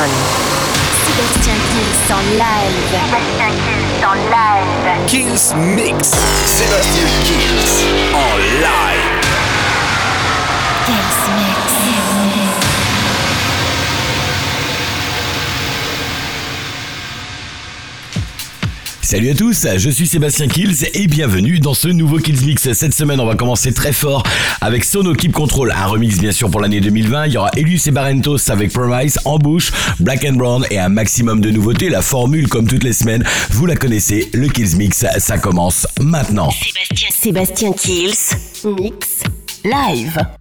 one. Sébastien Kills en live. Sébastien Kills en live. Kills Mix. Sébastien Kills en live. Salut à tous, je suis Sébastien Kills et bienvenue dans ce nouveau Kills Mix. Cette semaine, on va commencer très fort avec Sono Keep Control, un remix bien sûr pour l'année 2020. Il y aura Elus et Barrentos avec Promise, Embouche, Black and Brown et un maximum de nouveautés. La formule, comme toutes les semaines, vous la connaissez, le Kills Mix, ça commence maintenant. Sébastien, Sébastien Kills. Mix. Live.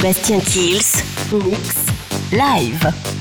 Sébastien Kills. Mix. Live.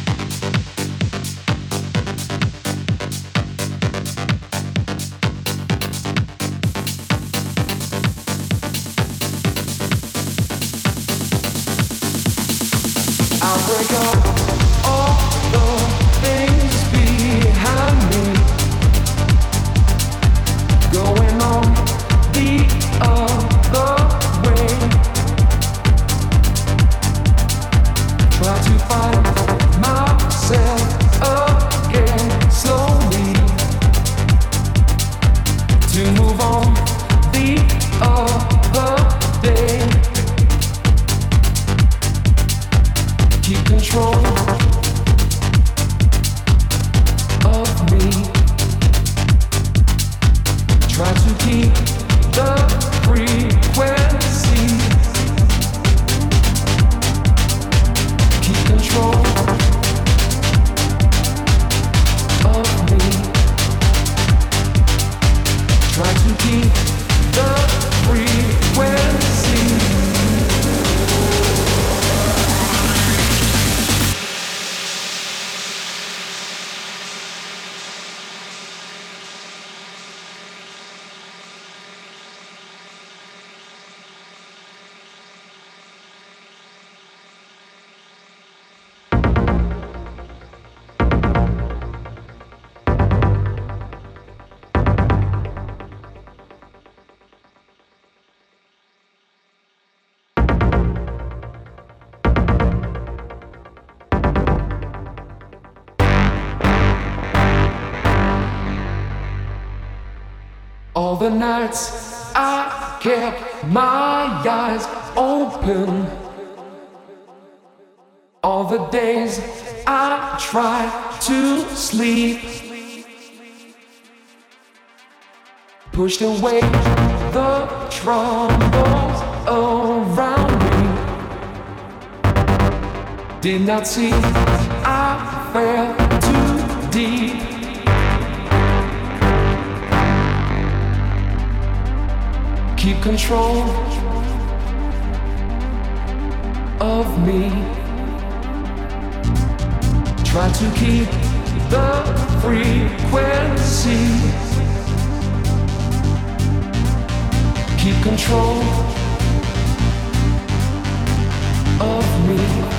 The nights I kept my eyes open. All the days I tried to sleep. Pushed away the troubles around me. Did not see I fell too deep. Control of me. Try to keep the frequency. Keep control of me.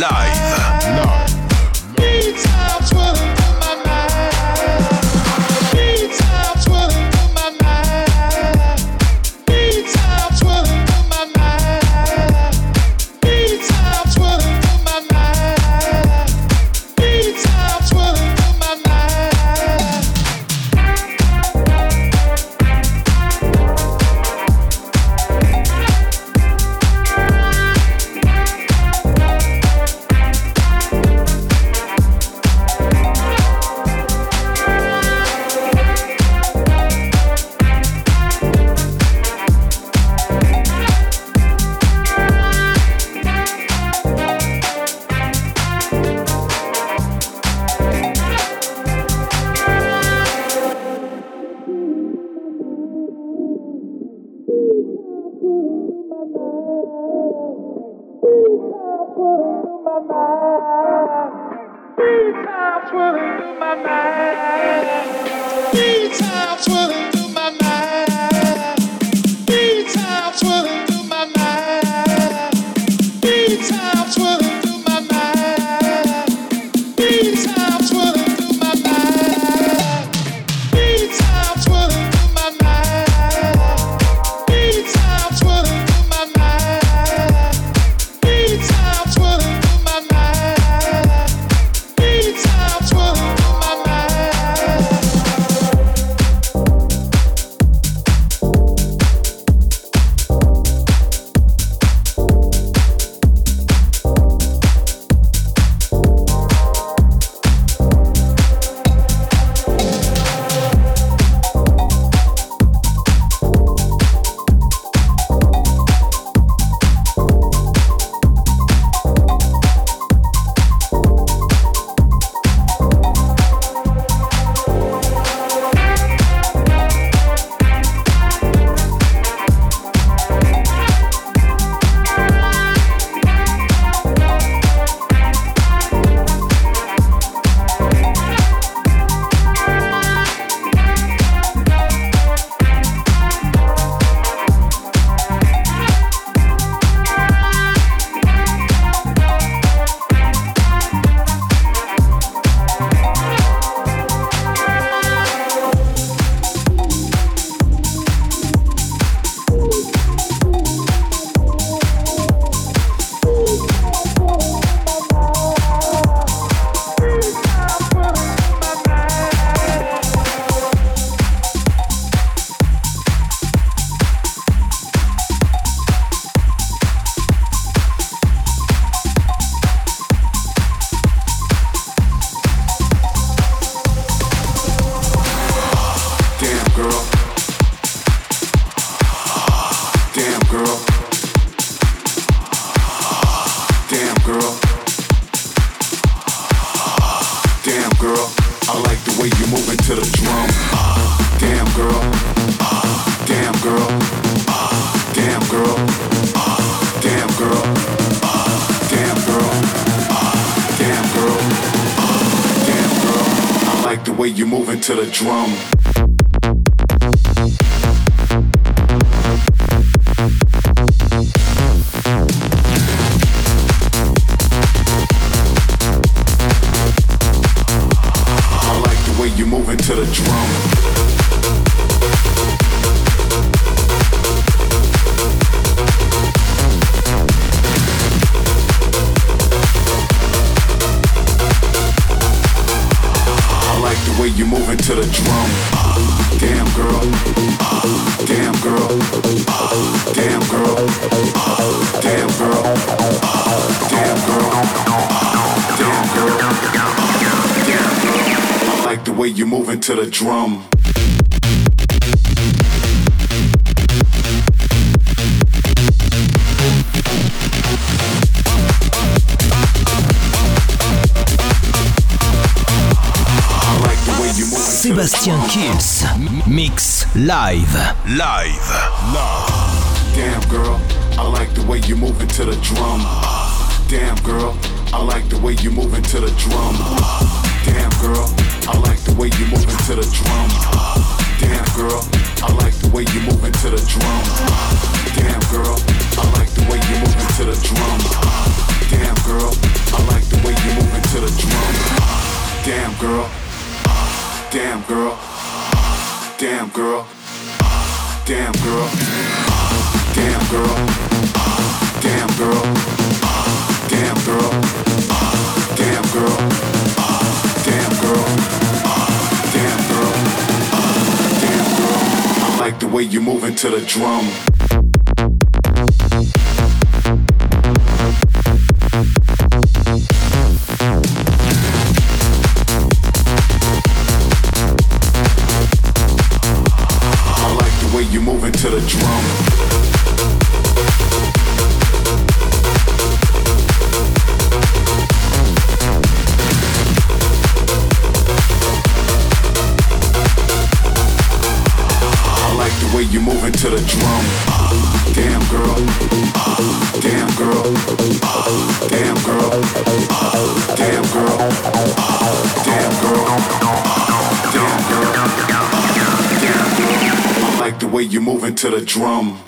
Live. to the drum. Sébastien Kills. Mix live. Live. Damn girl, I like the way you move into the drum. Damn girl, I like the way you move into the drum. Damn girl, I like the way you moving to the drum. Damn girl, I like the way you moving to the drum. Damn girl, I like the way you moving to the drum. Damn girl, I like the way you moving to the drum. Damn girl, damn girl, damn girl, damn girl, damn girl, damn girl. Damn girl. way you're moving to the drum. the drum.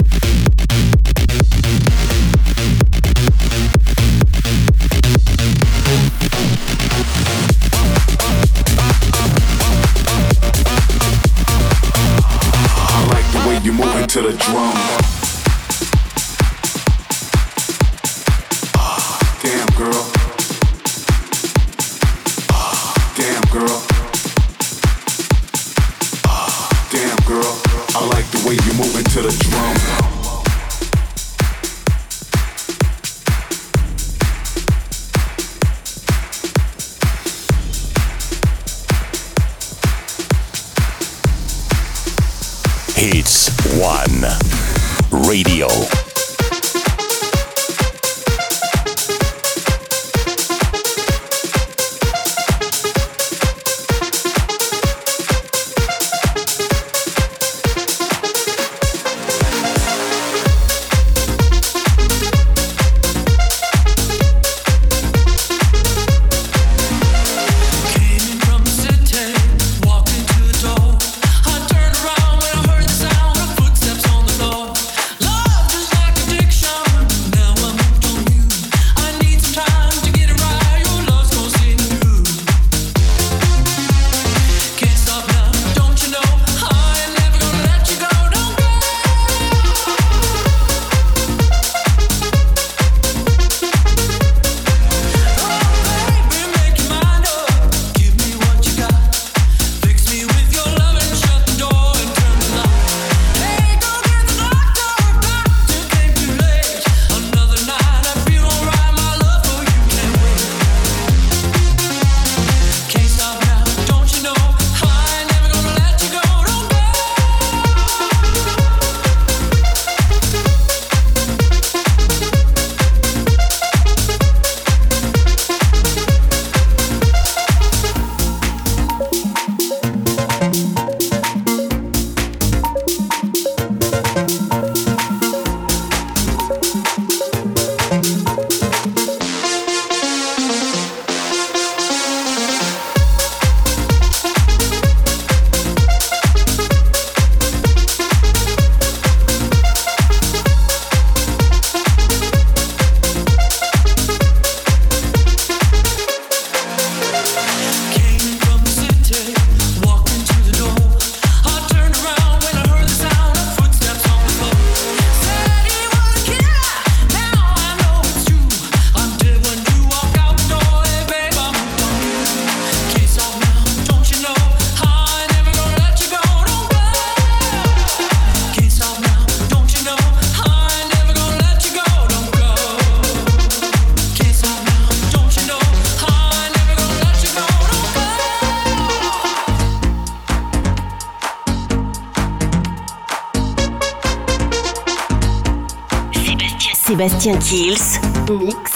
Sébastien Kills, Mix,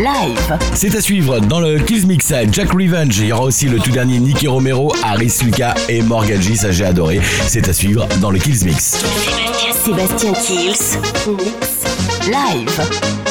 Live. C'est à suivre dans le Kills Mix à Jack Revenge. Il y aura aussi le tout dernier Nicky Romero, Harris Lucas et Morgaji. Ça, j'ai adoré. C'est à suivre dans le Kills Mix. Sébastien Kills, Mix, Live.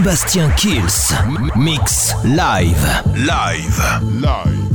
Sébastien Kills. Mix live. Live. Live.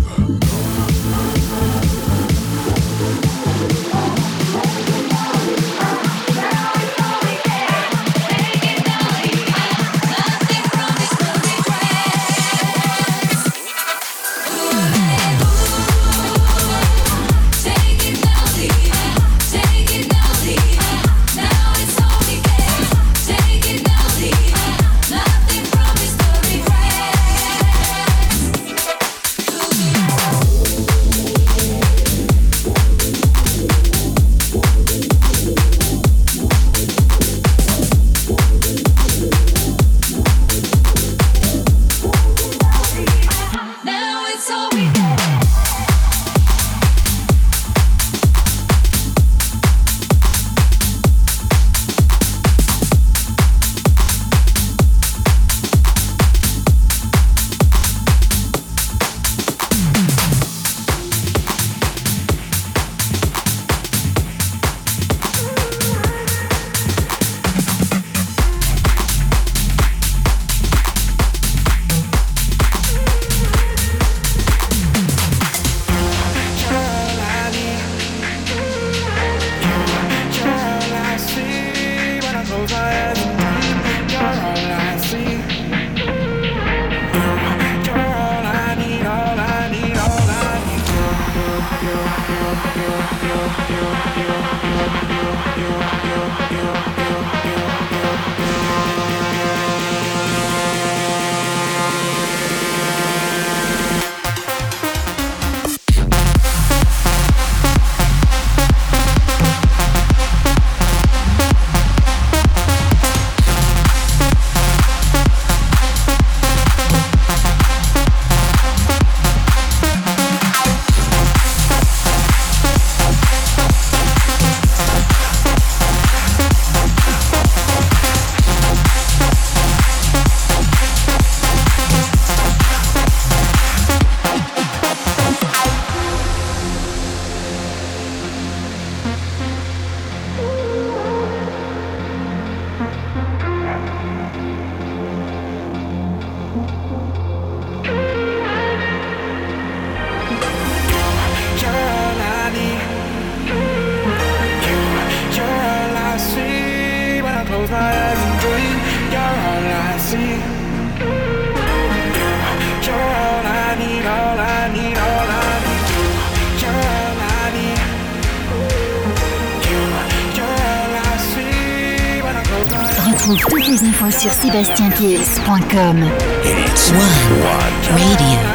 One. one. Radio.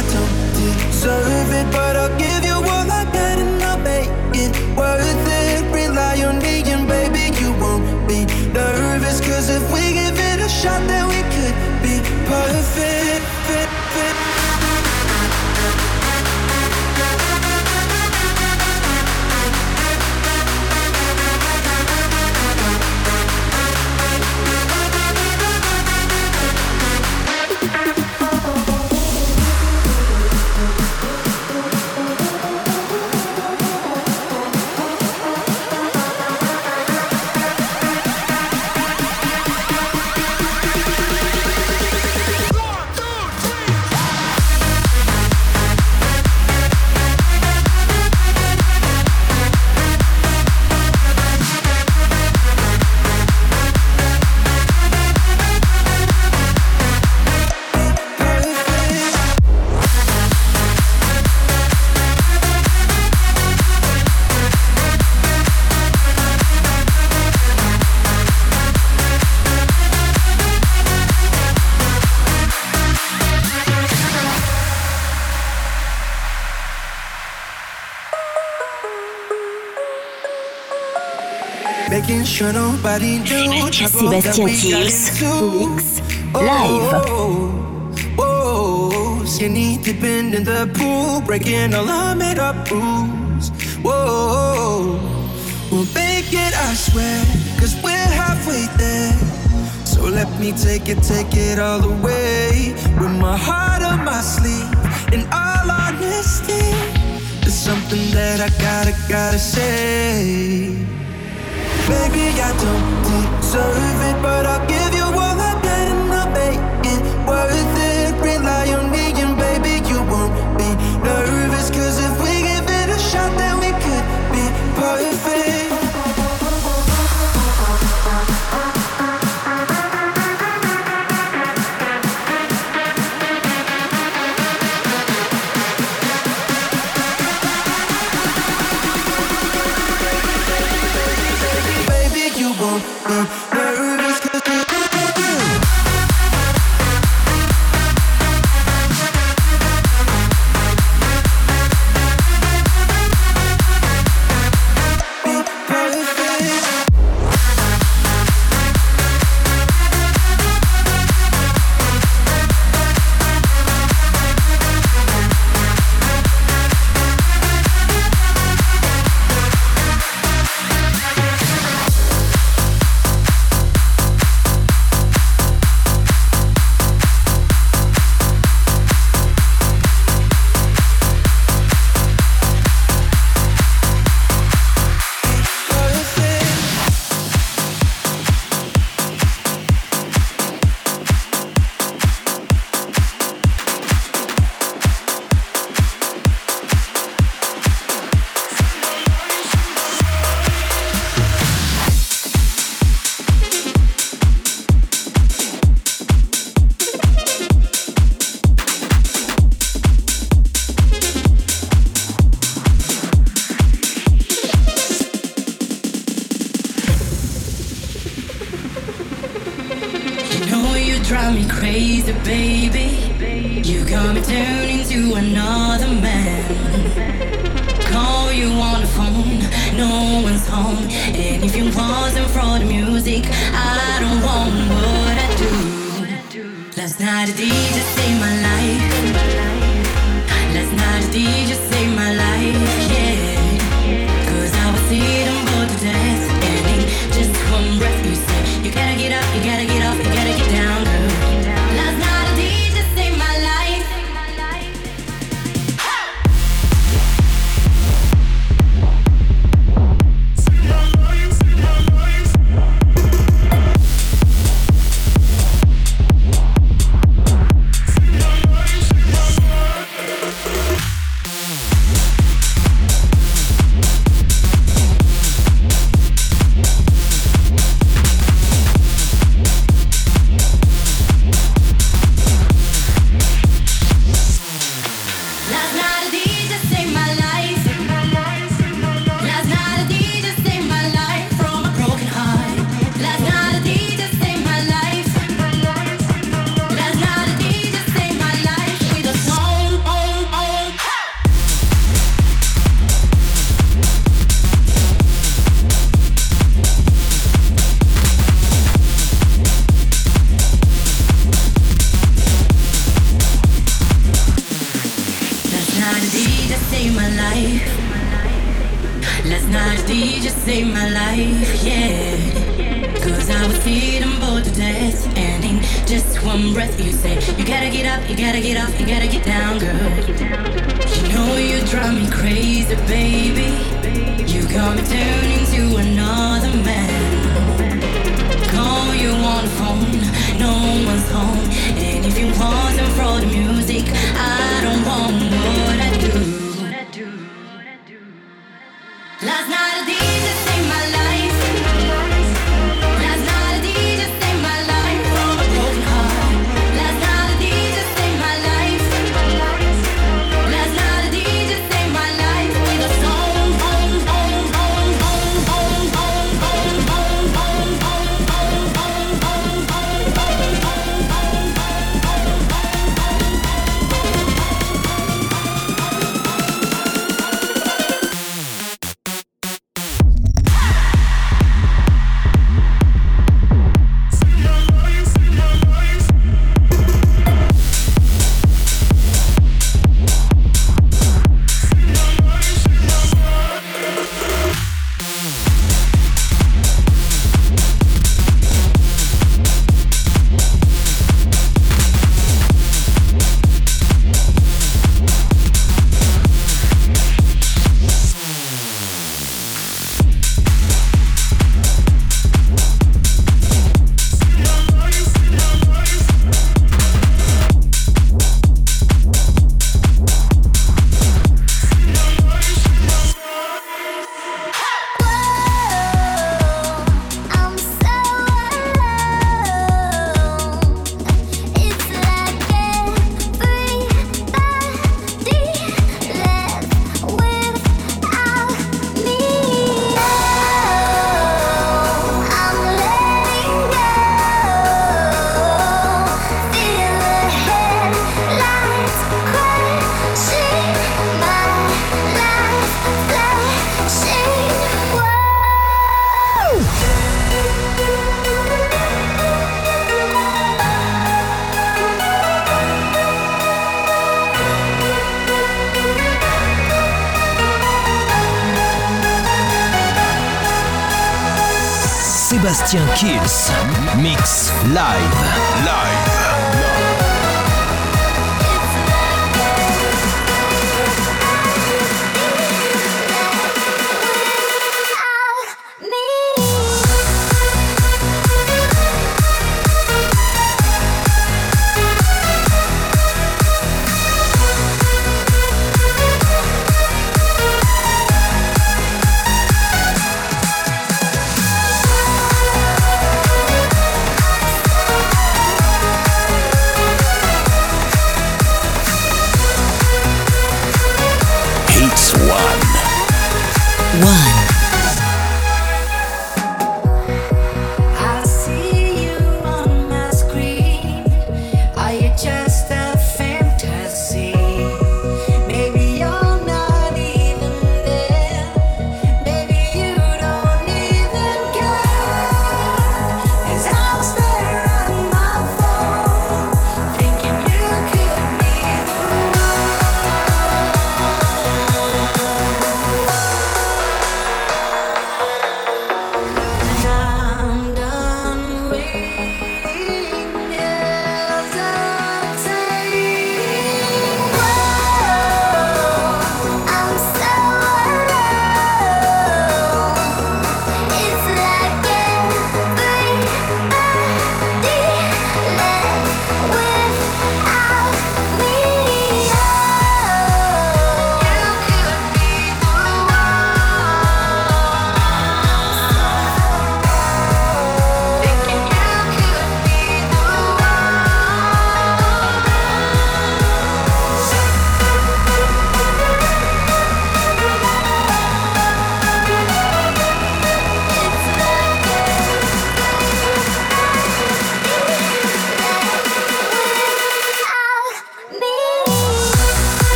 I don't deserve it, but I'll give you all I got and I'll make it worth it. Sébastien Kills, Mix, Live. Oh, oh, Skinny dipping in the pool, breaking all our made up rules. Whoa, we'll make it, I swear, cause we're halfway there. So let me take it, take it all the way. With my heart on my sleeve, in all honesty, there's something that I gotta, gotta say. Baby, I don't deserve it, but I'll drive me crazy, baby. You got me turning to another man. Call you on the phone, no one's home. And if you wasn't for the music, I don't want what I do. Last night the DJ saved my life. Last night the DJ you gotta get down, girl. You know you drive me crazy, baby. You got me turning to another man. Call you on the phone, no one's home. And if you wasn't for the music, I don't want what I do. Last night I did. Sébastien Kills, Mix Live.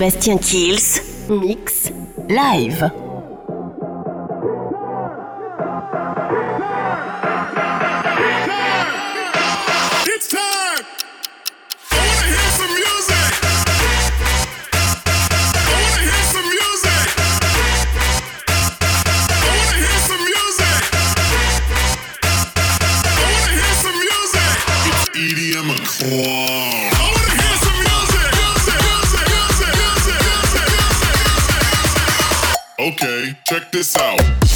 Sébastien Kills, mix live. Okay, check this out.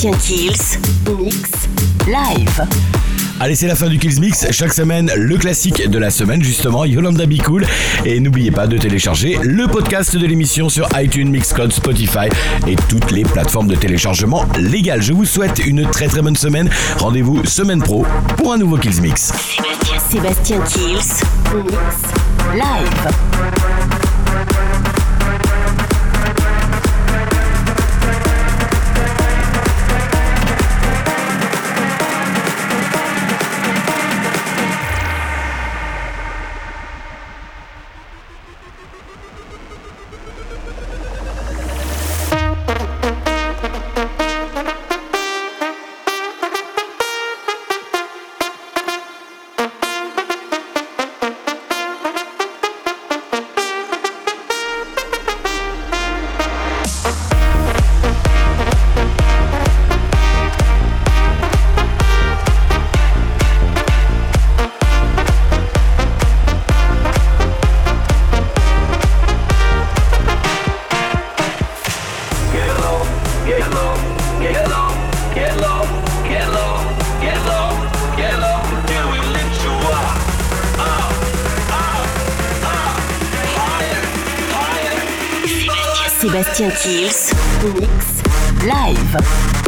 Sébastien Kills, mix live. Allez, c'est la fin du Kills Mix. Chaque semaine, le classique de la semaine, justement, Yolanda Be Cool. Et n'oubliez pas de télécharger le podcast de l'émission sur iTunes, Mixcloud, Spotify et toutes les plateformes de téléchargement légales. Je vous souhaite une très très bonne semaine. Rendez-vous semaine pro pour un nouveau Kills Mix. Sébastien Kills, mix live. Sébastien Kills, mix live.